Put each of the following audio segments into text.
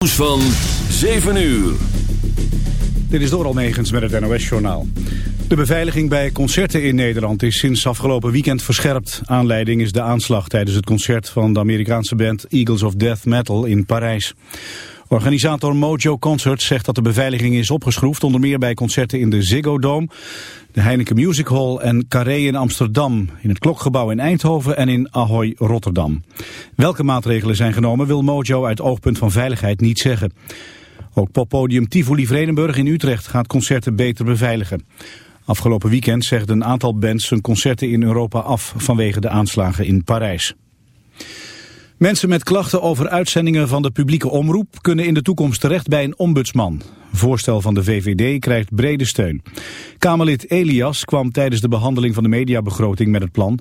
Nieuws van 7 uur. Dit is door Negens met het NOS-journaal. De beveiliging bij concerten in Nederland is sinds afgelopen weekend verscherpt. Aanleiding is de aanslag tijdens het concert van de Amerikaanse band Eagles of Death Metal in Parijs. Organisator Mojo Concerts zegt dat de beveiliging is opgeschroefd, onder meer bij concerten in de Ziggo Dome, de Heineken Music Hall en Carré in Amsterdam, in het Klokgebouw in Eindhoven en in Ahoy Rotterdam. Welke maatregelen zijn genomen wil Mojo uit oogpunt van veiligheid niet zeggen. Ook poppodium Tivoli Vredenburg in Utrecht gaat concerten beter beveiligen. Afgelopen weekend zegde een aantal bands hun concerten in Europa af vanwege de aanslagen in Parijs. Mensen met klachten over uitzendingen van de publieke omroep kunnen in de toekomst terecht bij een ombudsman. Voorstel van de VVD krijgt brede steun. Kamerlid Elias kwam tijdens de behandeling van de mediabegroting met het plan.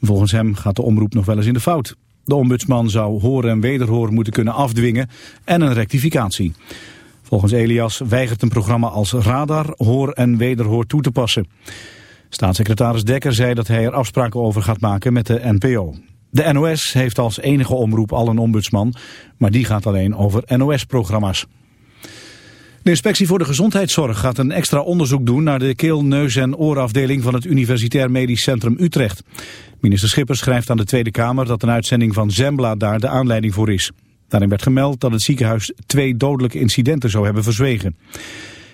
Volgens hem gaat de omroep nog wel eens in de fout. De ombudsman zou horen en wederhoor moeten kunnen afdwingen en een rectificatie. Volgens Elias weigert een programma als Radar hoor en wederhoor toe te passen. Staatssecretaris Dekker zei dat hij er afspraken over gaat maken met de NPO. De NOS heeft als enige omroep al een ombudsman, maar die gaat alleen over NOS-programma's. De inspectie voor de gezondheidszorg gaat een extra onderzoek doen naar de keel-, neus- en oorafdeling van het Universitair Medisch Centrum Utrecht. Minister Schippers schrijft aan de Tweede Kamer dat een uitzending van Zembla daar de aanleiding voor is. Daarin werd gemeld dat het ziekenhuis twee dodelijke incidenten zou hebben verzwegen.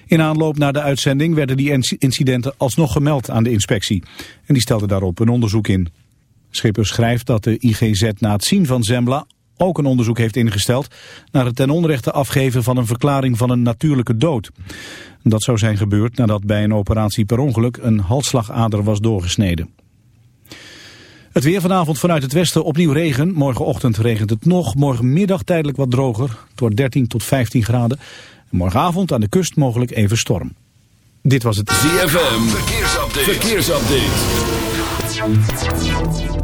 In aanloop naar de uitzending werden die incidenten alsnog gemeld aan de inspectie. En die stelde daarop een onderzoek in. Schippers schrijft dat de IGZ na het zien van Zembla ook een onderzoek heeft ingesteld naar het ten onrechte afgeven van een verklaring van een natuurlijke dood. Dat zou zijn gebeurd nadat bij een operatie per ongeluk een halsslagader was doorgesneden. Het weer vanavond vanuit het westen opnieuw regen. Morgenochtend regent het nog. Morgenmiddag tijdelijk wat droger. Het wordt 13 tot 15 graden. En morgenavond aan de kust mogelijk even storm. Dit was het ZFM. Verkeersupdate.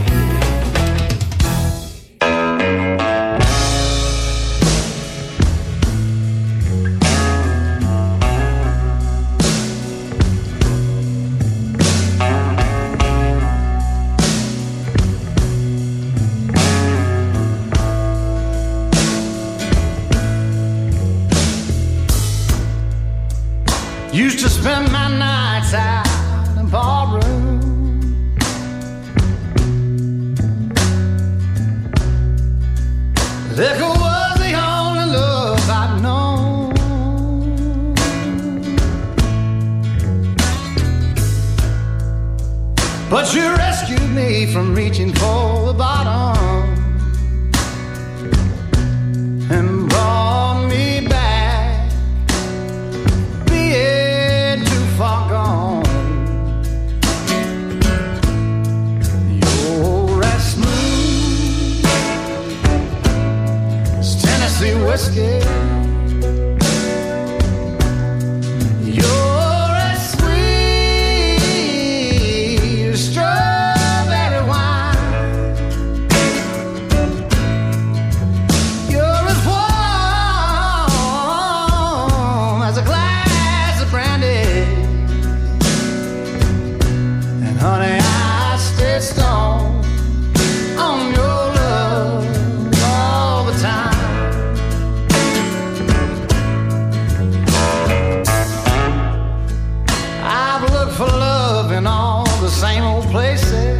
Same old places.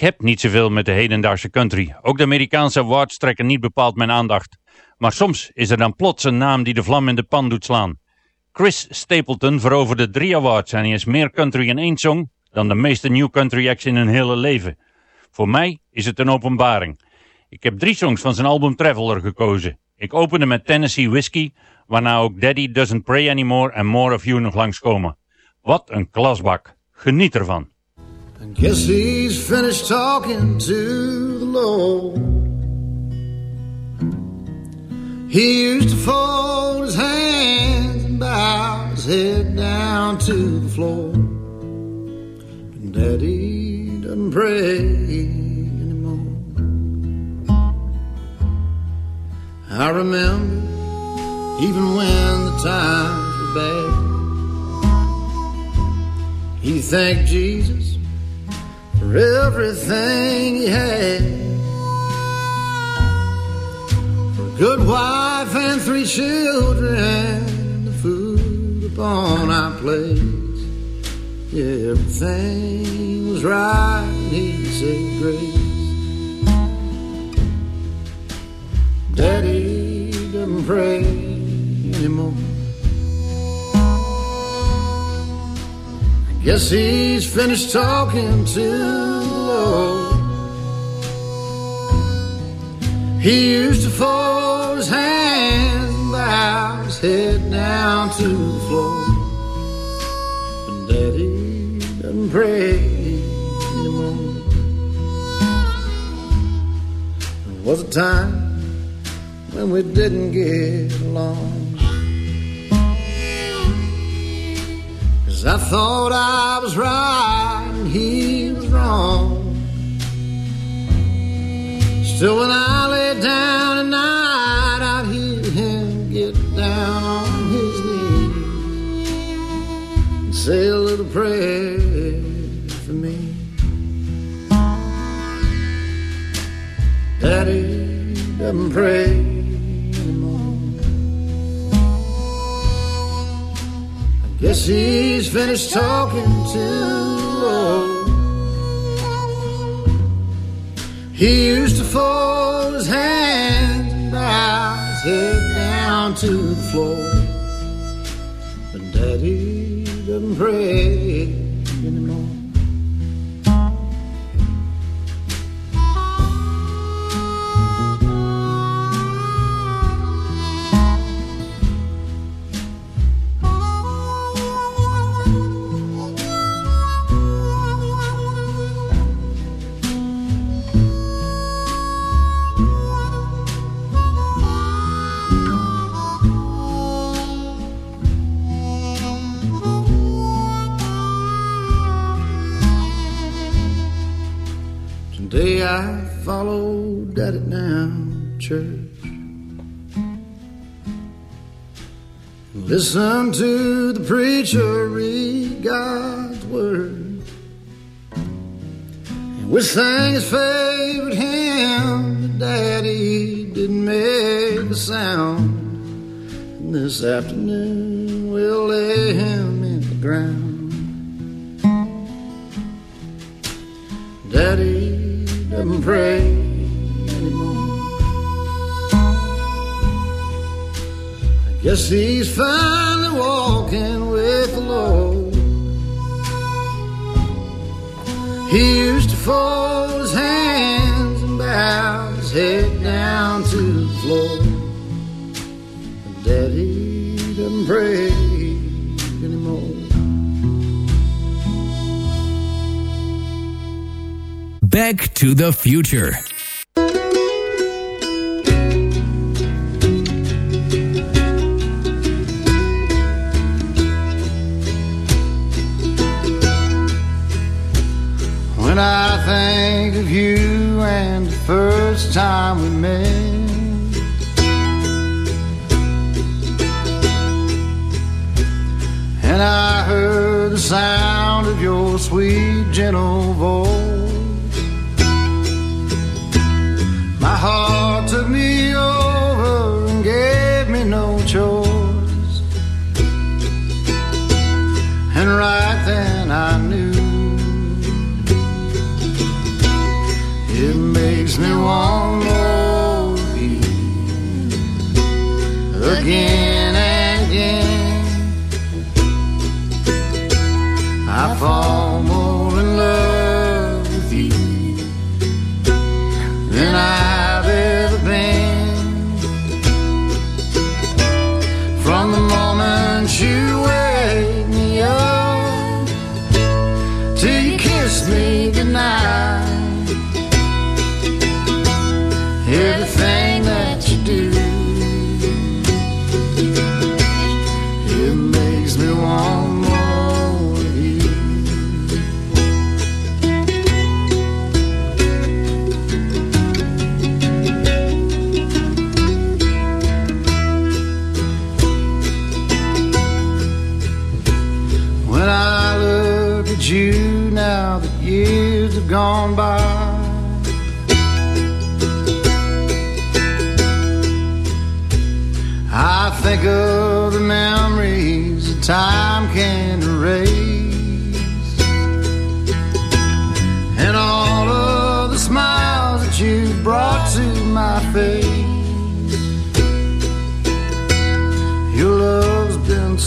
Ik heb niet zoveel met de hedendaagse country. Ook de Amerikaanse awards trekken niet bepaald mijn aandacht. Maar soms is er dan plots een naam die de vlam in de pan doet slaan. Chris Stapleton veroverde drie awards en hij is meer country in één song dan de meeste new country acts in hun hele leven. Voor mij is het een openbaring. Ik heb drie songs van zijn album Traveler gekozen. Ik opende met Tennessee Whiskey, waarna ook Daddy Doesn't Pray Anymore en More of You nog langskomen. Wat een klasbak. Geniet ervan. I guess he's finished talking to the Lord. He used to fold his hands and bow his head down to the floor. But Daddy doesn't pray anymore. I remember even when the times were bad. He thanked Jesus for everything he had. Good wife and three children, the food upon our plate. Yeah, everything was right, he said grace. Daddy didn't pray anymore. Guess he's finished talking to the Lord. He used to fold his hands and bow his head down to the floor. But Daddy doesn't pray anymore. There was a time when we didn't get along. Cause I thought I was right and he was wrong. Still, when I lay down at night, I'd hear him get down on his knees and say a little prayer for me. Daddy doesn't pray guess he's finished talking to. He used to fold his hands and bow his head down to the floor. But Daddy doesn't pray anymore. Listen to the preacher read God's word. And we sang his favorite hymn, but Daddy didn't make a sound. And this afternoon we'll lay him in the ground. Daddy doesn't pray anymore. Guess he's finally walking with the Lord. He used to fold his hands and bow his head down to the floor. But Daddy doesn't pray anymore. Back to the Future. Think of you and the first time we met, and I heard the sound of your sweet, gentle voice,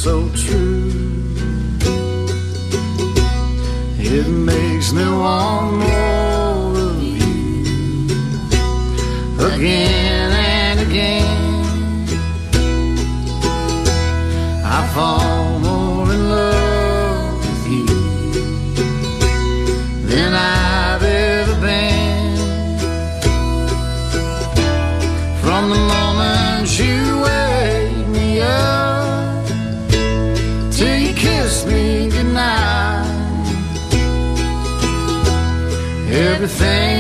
so true. It makes me want. Everything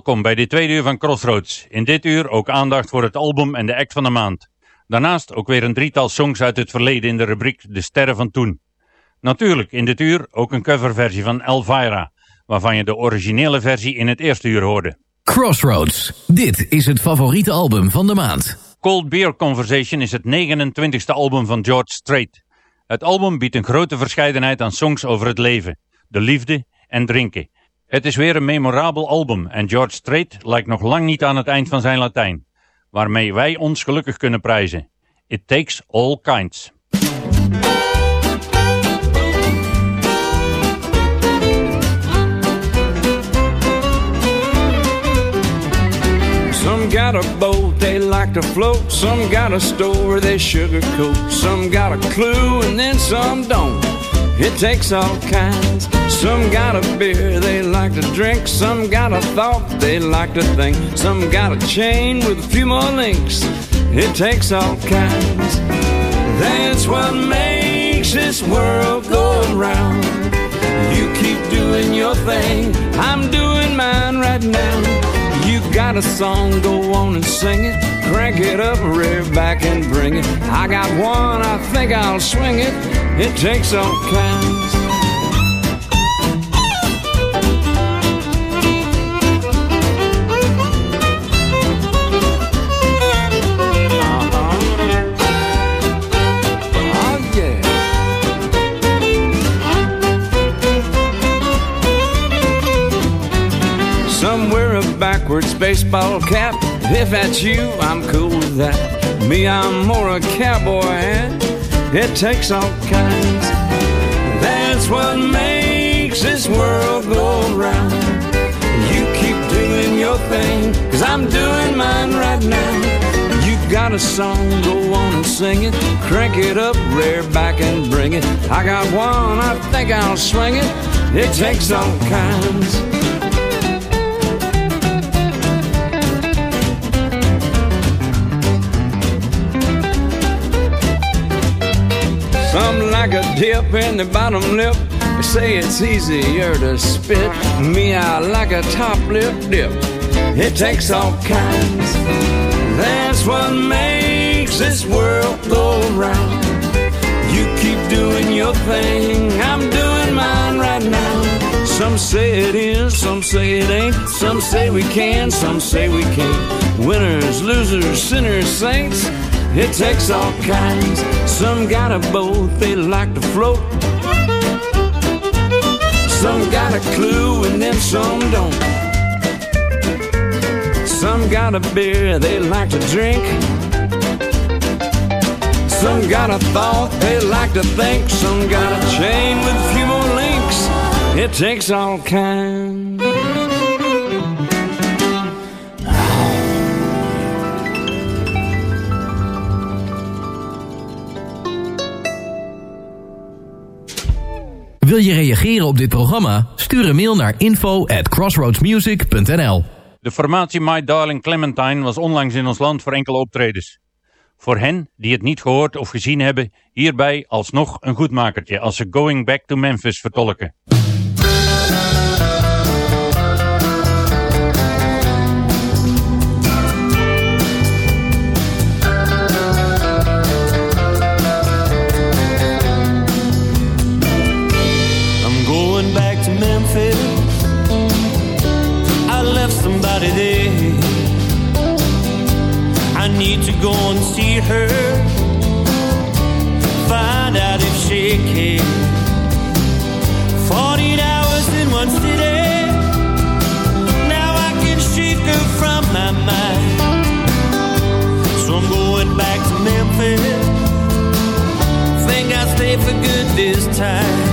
Welkom bij dit tweede uur van Crossroads. In dit uur ook aandacht voor het album en de act van de maand. Daarnaast ook weer een drietal songs uit het verleden in de rubriek De Sterren van Toen. Natuurlijk in dit uur ook een coverversie van Elvira, waarvan je de originele versie in het eerste uur hoorde. Crossroads. Dit is het favoriete album van de maand. Cold Beer Conversation is het 29ste album van George Strait. Het album biedt een grote verscheidenheid aan songs over het leven, de liefde en drinken. Het is weer een memorabel album en George Strait lijkt nog lang niet aan het eind van zijn Latijn, waarmee wij ons gelukkig kunnen prijzen. It takes all kinds. Some got a boat they like to float, some got a store they sugarcoat, some got a clue and then some don't. It takes all kinds. Some got a beer they like to drink, some got a thought they like to think, some got a chain with a few more links. It takes all kinds. That's what makes this world go around. You keep doing your thing, I'm doing mine right now. You got a song, go on and sing it. Crank it up, rear back and bring it. I got one, I think I'll swing it. It takes all kinds. Oh, yeah. Some a backwards baseball cap. If that's you, I'm cool with that. Me, I'm more a cowboy hat. It takes all kinds. That's what makes this world go round. You keep doing your thing, cause I'm doing mine right now. You've got a song, go on and sing it. Crank it up, rear back and bring it. I got one, I think I'll swing it. It takes all kinds. Some like a dip in the bottom lip. They say it's easier to spit. Me, I like a top lip dip. It takes all kinds. That's what makes this world go round. You keep doing doing your thing, I'm doing mine right now. Some say it is, some say it ain't. Some say we can, some say we can't. Winners, losers, sinners, saints. It takes all kinds. Some got a boat, they like to float. Some got a clue and then some don't. Some got a beer they like to drink. Some got a thought they like to think. Some got a chain with few more links. It takes all kinds. Wil je reageren op dit programma? Stuur een mail naar info at crossroadsmusic.nl De formatie My Darling Clementine was onlangs in ons land voor enkele optredens. Voor hen die het niet gehoord of gezien hebben, hierbij alsnog een goedmakertje als ze Going Back to Memphis vertolken. Her. Find out if she cares. 14 hours in one city. Now I can shake her from my mind. So I'm going back to Memphis. Think I'll stay for good this time.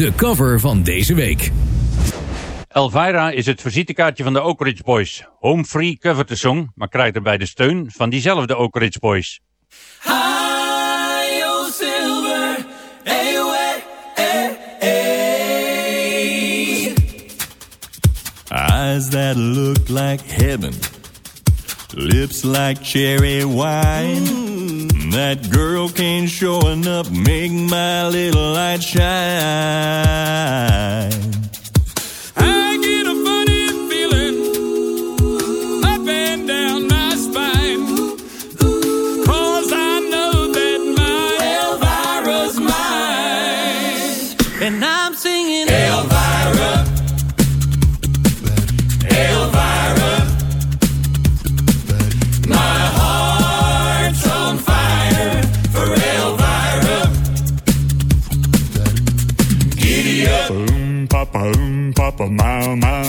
De cover van deze week. Elvira is het visitekaartje van de Oak Ridge Boys. Home Free covert de song, maar krijgt erbij de steun van diezelfde Oak Ridge Boys. Oh. Eyes that look like heaven, lips like cherry wine. That girl can't show enough, make my little light shine. ba ba ba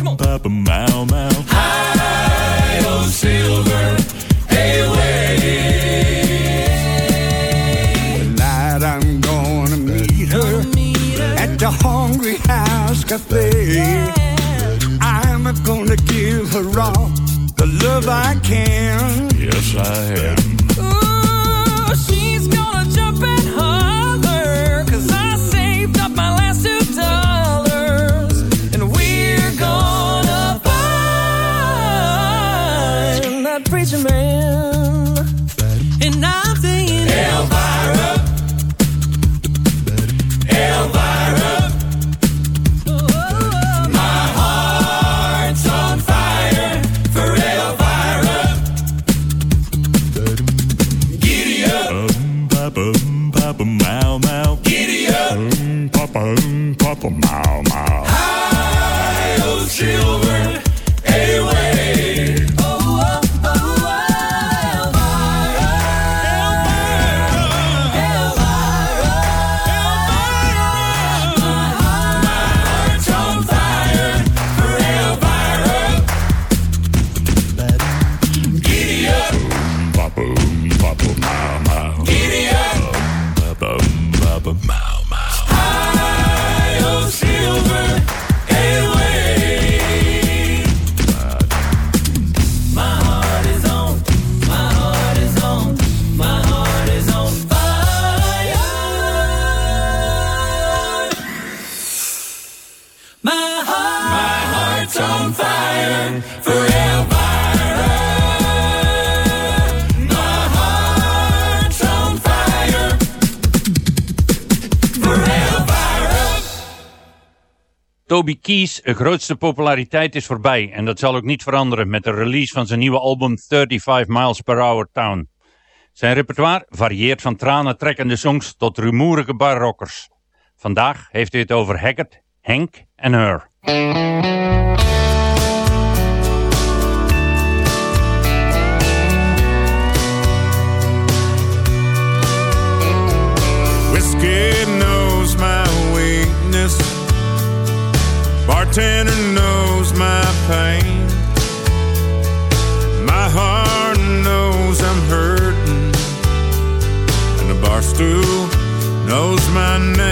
Come ba ba. High on silver highway. Tonight I'm gonna meet her, at the Hungry House Cafe. I'm gonna give her all the love I can. Yes, I am. grootste populariteit is voorbij en dat zal ook niet veranderen met de release van zijn nieuwe album 35 Miles Per Hour Town. Zijn repertoire varieert van tranentrekkende songs tot rumoerige barrockers. Vandaag heeft hij het over Haggard, Henk en Her. bartender knows my pain. My heart knows I'm hurting, and the barstool knows my name.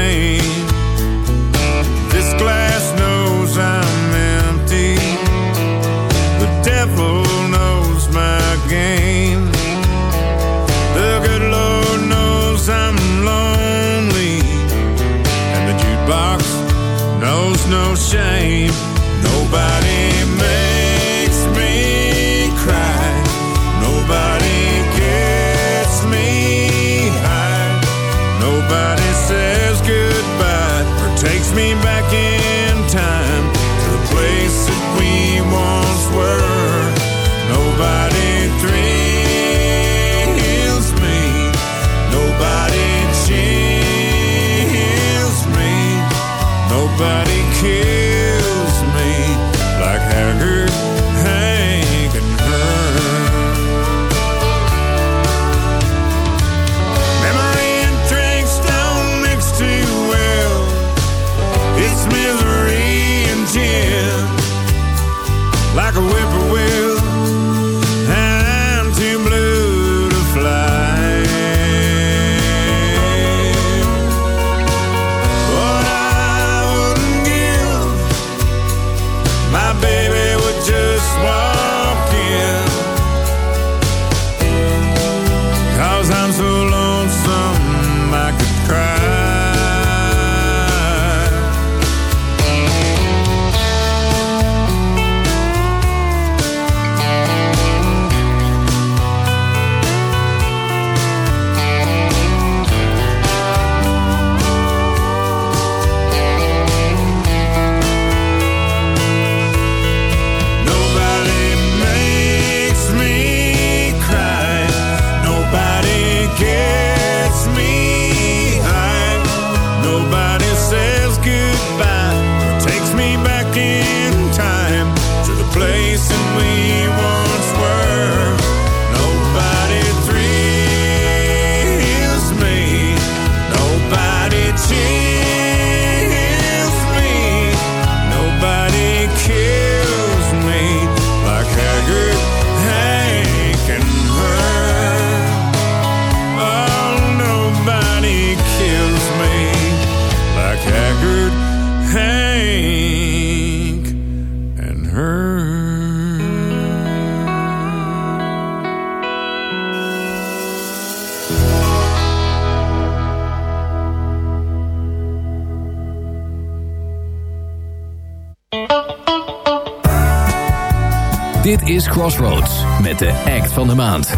Crossroads met de act van de maand.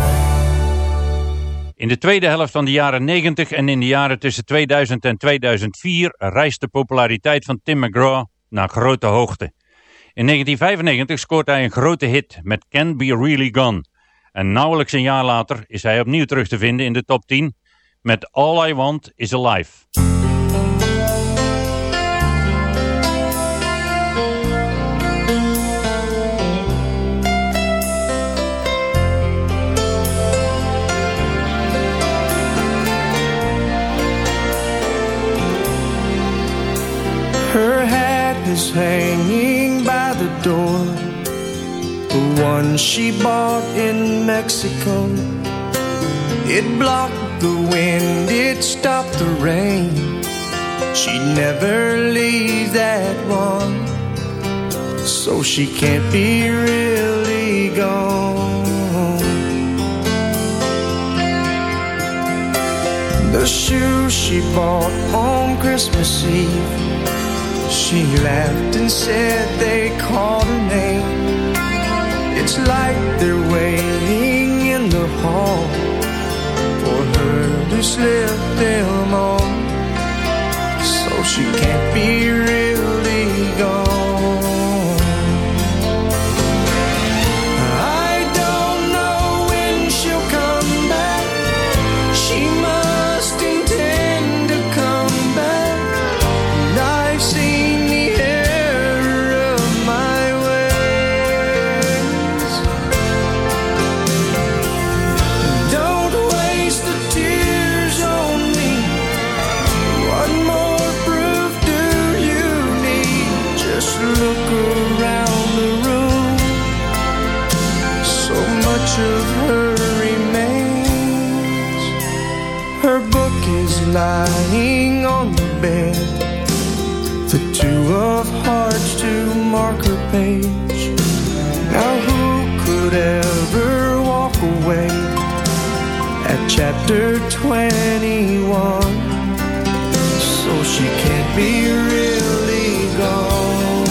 In de tweede helft van de jaren 90 en in de jaren tussen 2000 en 2004 reist de populariteit van Tim McGraw naar grote hoogte. In 1995 scoort hij een grote hit met Can't Be Really Gone. En nauwelijks een jaar later is hij opnieuw terug te vinden in de top 10 met All I Want Is Alive. Is hanging by the door. The one she bought in Mexico. It blocked the wind, it stopped the rain. She'd never leave that one. So she can't be really gone. The shoes she bought on Christmas Eve. She laughed and said they called her name. It's like they're waiting in the hall for her to slip them on. So she can't be really gone. Chapter 21? So she can't be really gone.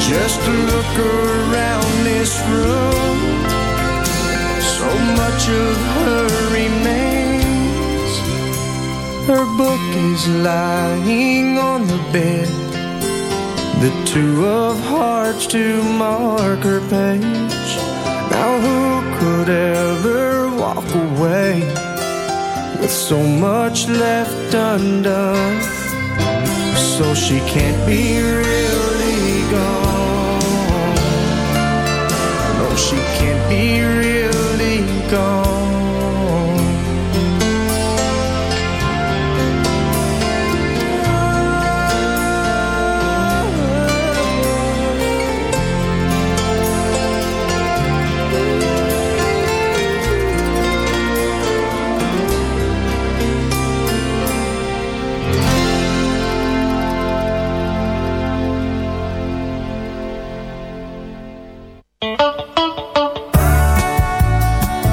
Just look around this room. So much of her remains. Her book is lying on the bed. The two of hearts to mark her page. Now who could ever walk away with so much left undone? So she can't be really gone. No, she can't be really gone.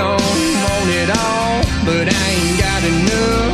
Don't want it all, but I ain't got enough.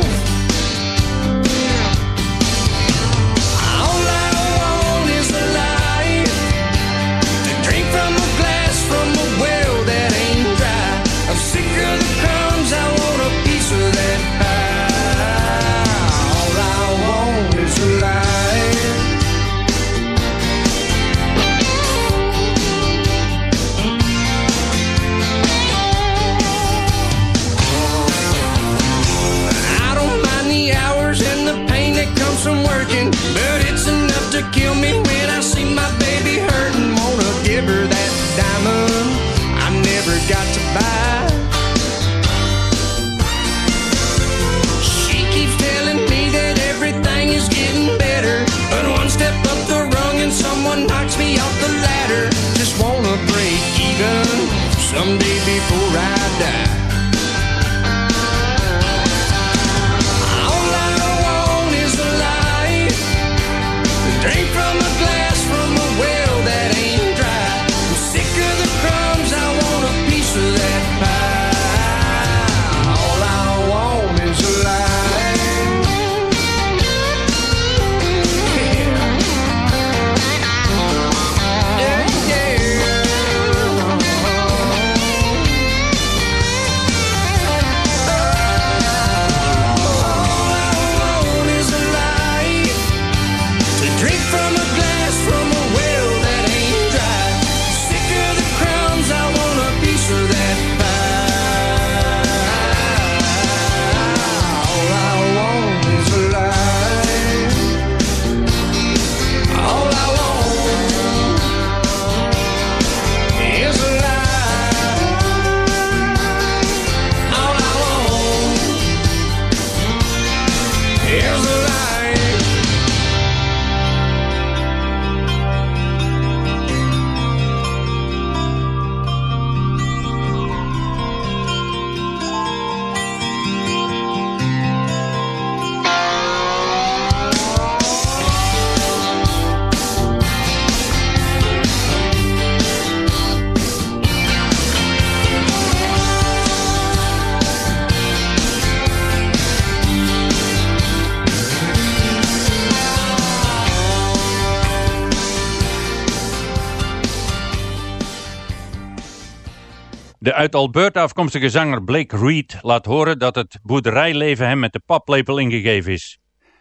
Uit Alberta afkomstige zanger Blake Reed laat horen dat het boerderijleven hem met de paplepel ingegeven is.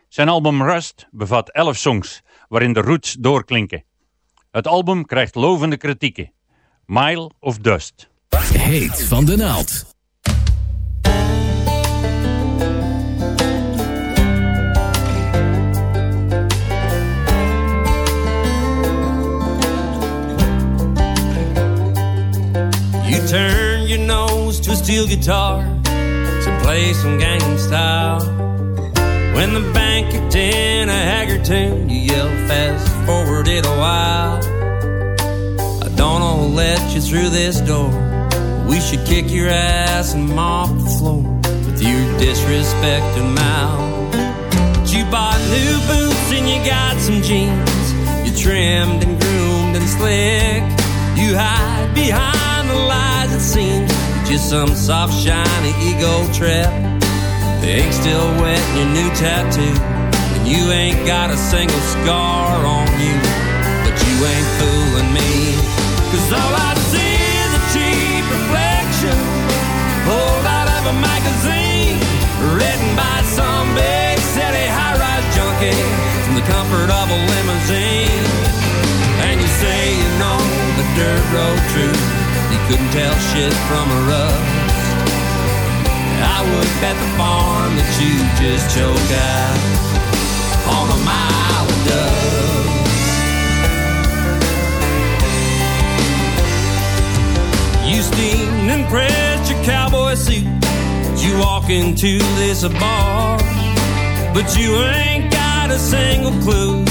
Zijn album Rust bevat 11 songs, waarin de roots doorklinken. Het album krijgt lovende kritieken. Mile of Dust. Heet van de naald. You turn to a steel guitar to play some Gangnam Style. When the band kicked in a Haggard tune, you yell fast forward it a while. I don't know who let you through this door. We should kick your ass and mop the floor with your disrespected mouth. But you bought new boots and you got some jeans. You trimmed and groomed and slick. You hide behind the lies, it seems. Just some soft, shiny ego trap. The ink still wet in your new tattoo. And you ain't got a single scar on you. But you ain't fooling me. Cause all I see is a cheap reflection. Pulled out of a magazine. Written by some big city high-rise junkie. From the comfort of a limousine. And you say you know the dirt road truth. Couldn't tell shit from a rust. I would bet the farm that you just choke out on a mile of dust. You steamed and pressed your cowboy suit. You walk into this bar, but you ain't got a single clue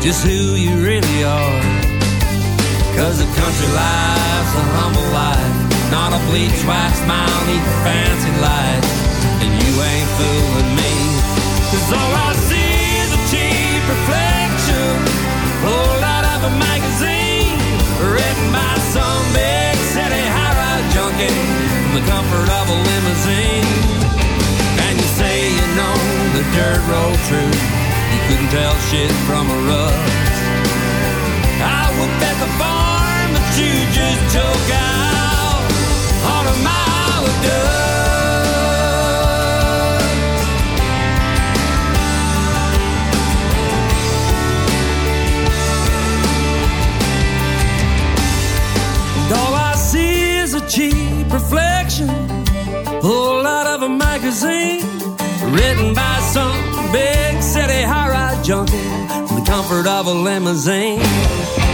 just who you really are. Cause the country life's a humble life, not a bleach white smile the fancy lights. And you ain't fooling me. Cause all I see is a cheap reflection, pulled out of a magazine, written by some big city high-rise junkie from the comfort of a limousine. And you say you know the dirt road truth, you couldn't tell shit from a rust. I would bet the farm written by some big city high-rise junkie the comfort of a limousine.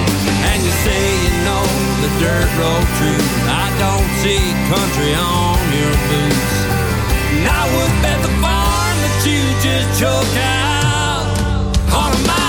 And you say you know the dirt road truth. I don't see country on your boots. And I would bet the farm that you just choke out on a mile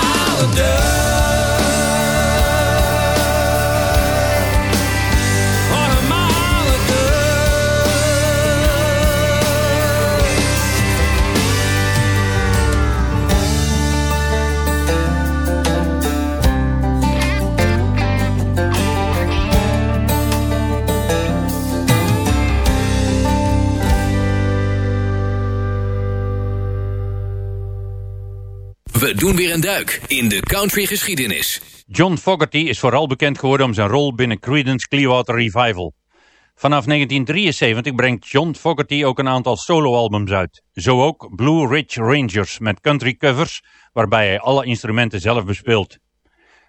doen weer een duik in de country geschiedenis. John Fogerty is vooral bekend geworden om zijn rol binnen Creedence Clearwater Revival. Vanaf 1973 brengt John Fogerty ook een aantal soloalbums uit. Zo ook Blue Ridge Rangers met country covers, waarbij hij alle instrumenten zelf bespeelt.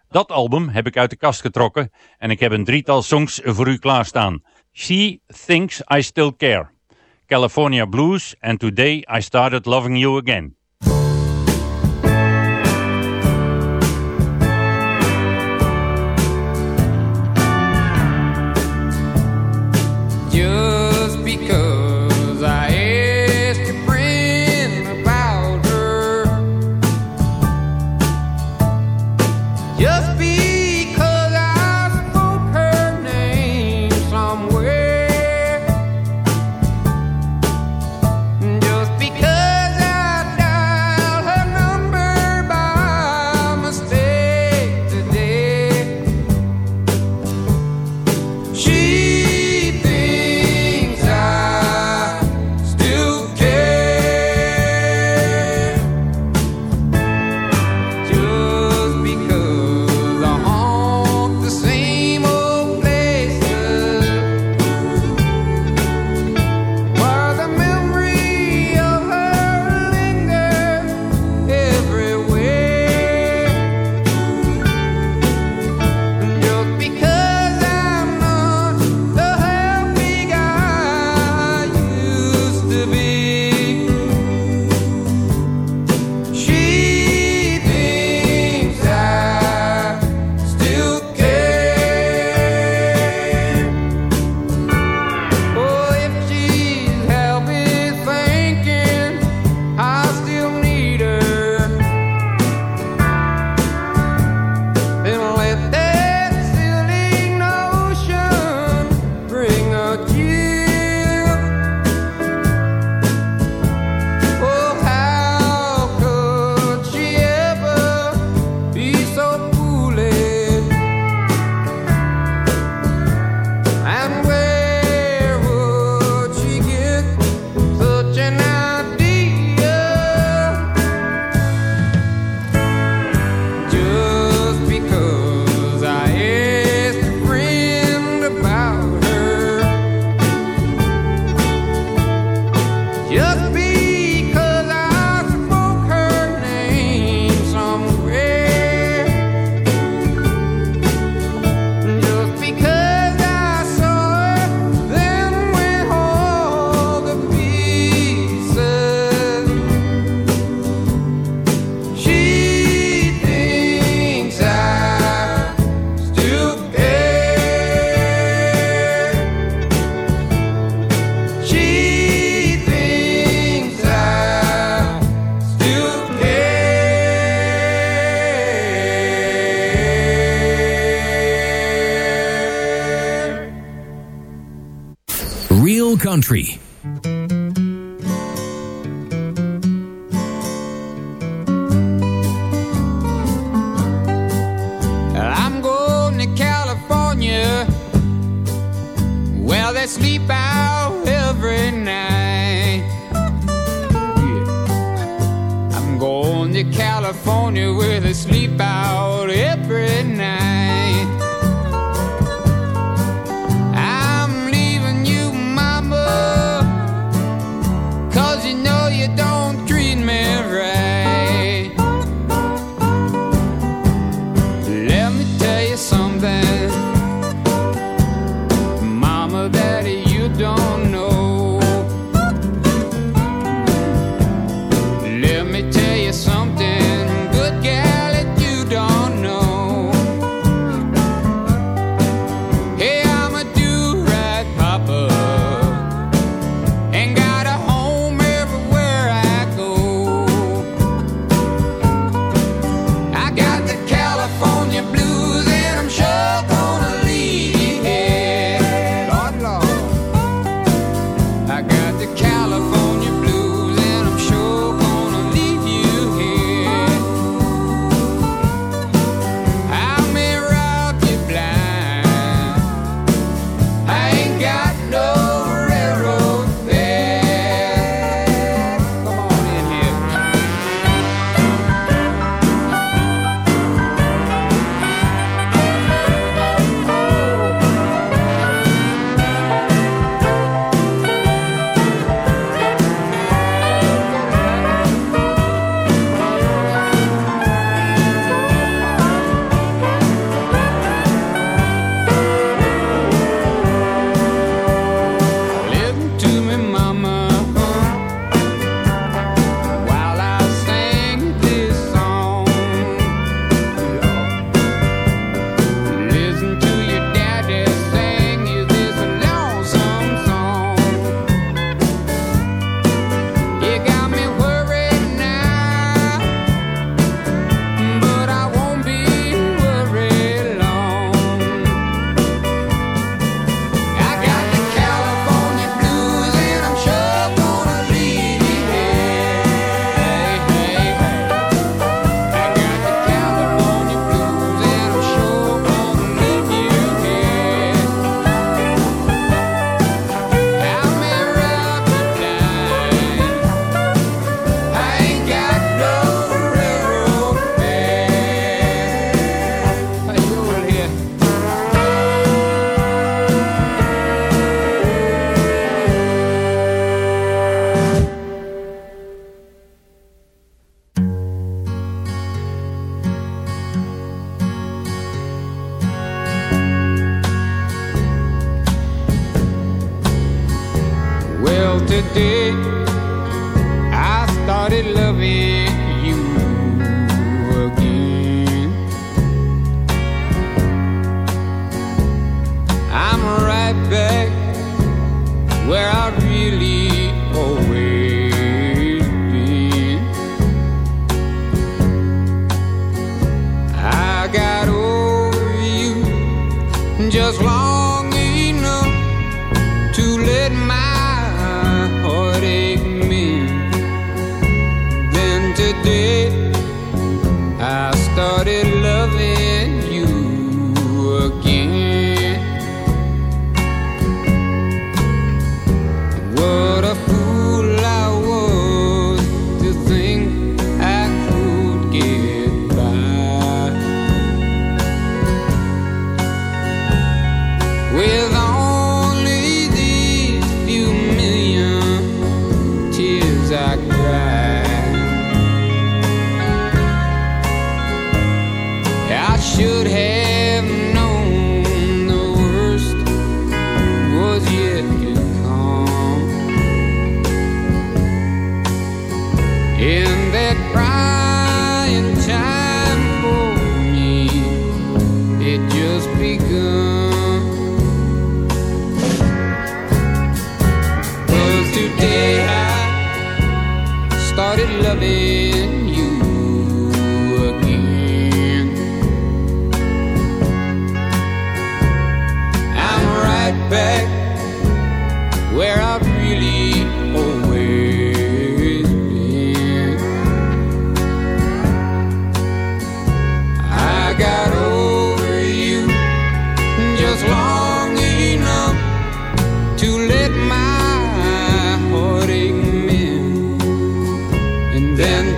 Dat album heb ik uit de kast getrokken en ik heb een drietal songs voor u klaarstaan. She Thinks I Still Care, California Blues en Today I Started Loving You Again. Country.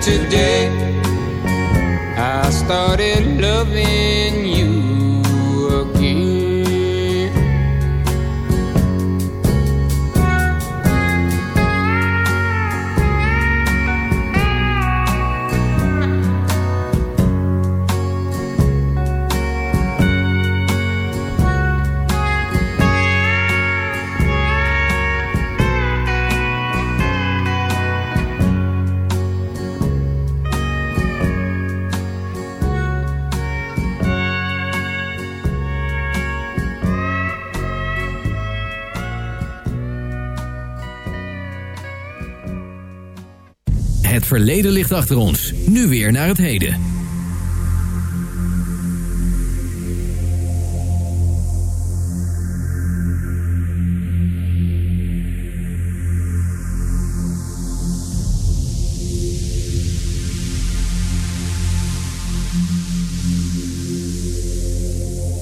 today. Verleden ligt achter ons. Nu weer naar het heden.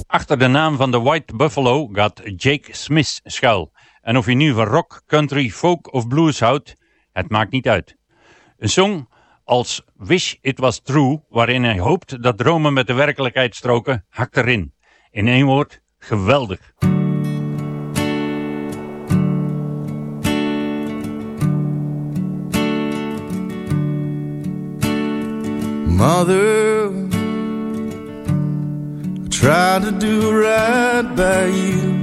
Achter de naam van de White Buffalo gaat Jake Smith schuil. En of je nu van rock, country, folk of blues houdt, het maakt niet uit. Een song als Wish It Was True, waarin hij hoopt dat dromen met de werkelijkheid stroken, hakt erin. In één woord, geweldig. Mother, I to do right by you.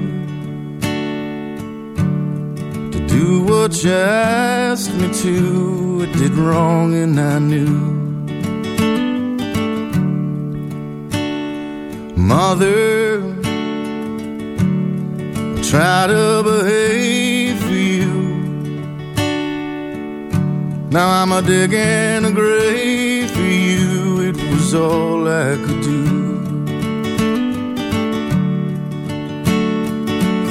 Do what you asked me to, I did wrong and I knew. Mother, I try to behave for you. Now I'm a digging a grave for you. It was all I could do.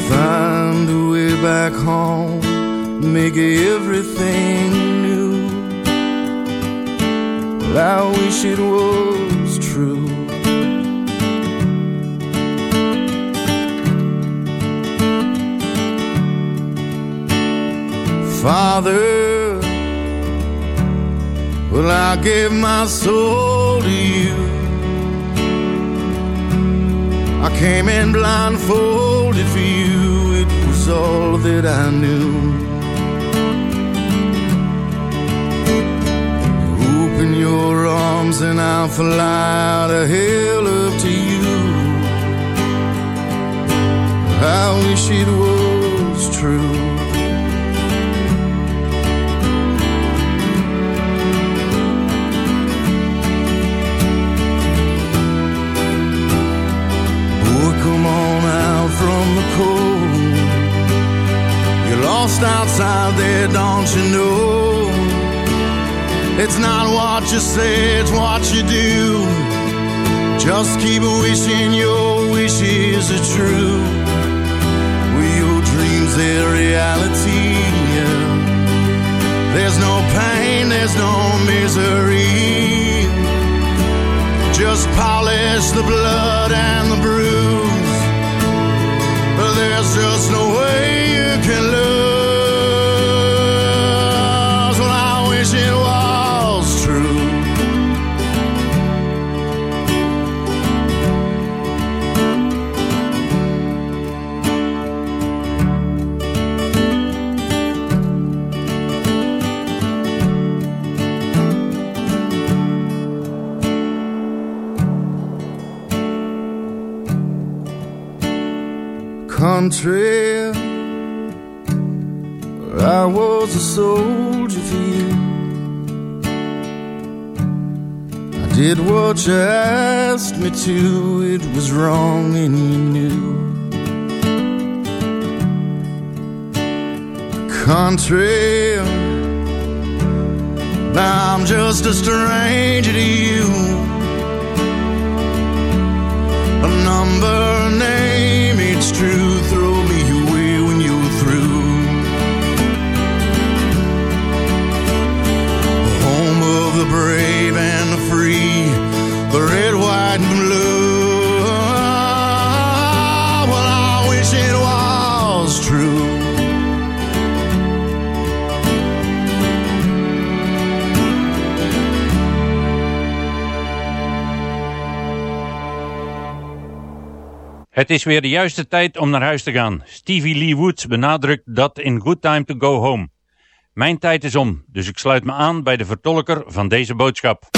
Find a way back home, make everything new. I wish it was true. Father, well, I gave my soul to you. I came in blindfolded for you, it was all that I knew. Arms and I'll fly of hell up to you. I wish it was true. Boy, come on out from the cold. You're lost outside there, don't you know? It's not what you say, it's what you do. Just keep wishing your wishes are true. With your dreams, they're reality. There's no pain, there's no misery. Just polish the blood and the bruise. But there's just no way you can lose. Well, I wish it country. I was a soldier for you. I did what you asked me to. It was wrong and you knew. Country. Now I'm just a stranger to you. A number, name, Het is weer de juiste tijd om naar huis te gaan. Stevie Lee Woods benadrukt dat in Good Time to Go Home. Mijn tijd is om, dus ik sluit me aan bij de vertolker van deze boodschap.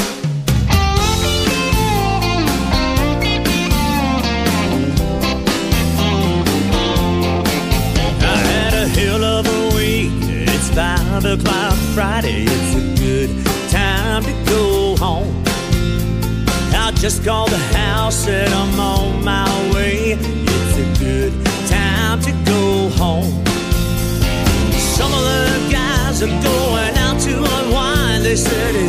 Just called the house and I'm guys are going out to unwind. They said,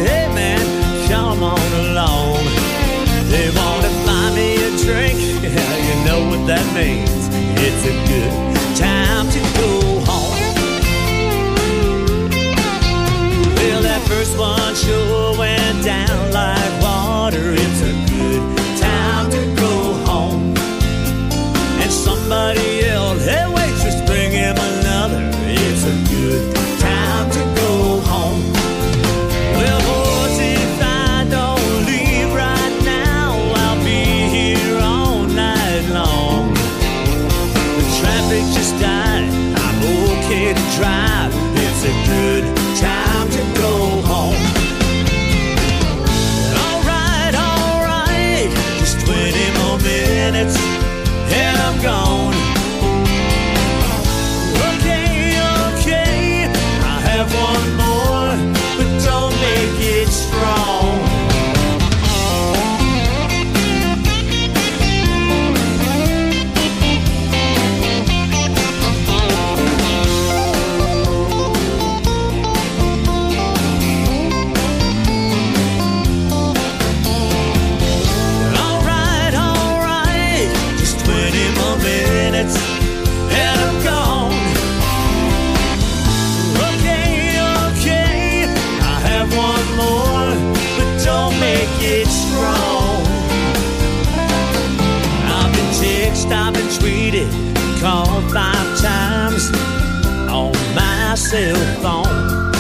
my cell phone.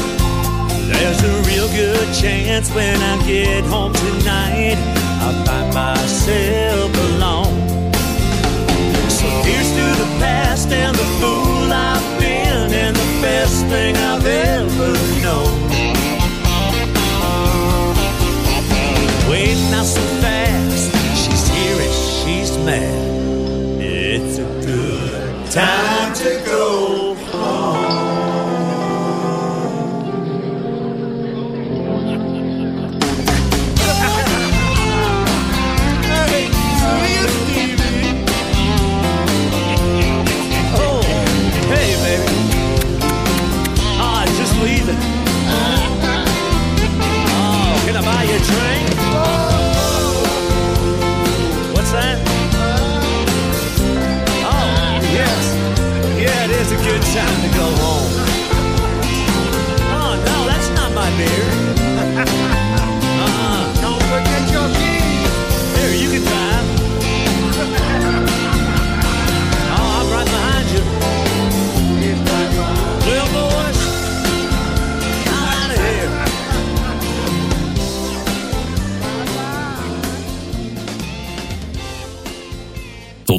There's a real good chance when I get home tonight, I'll find myself alone. So here's to the past and the fool I've been, and the best thing I've ever known. Wait, not so fast. She's here and she's mad. It's a good time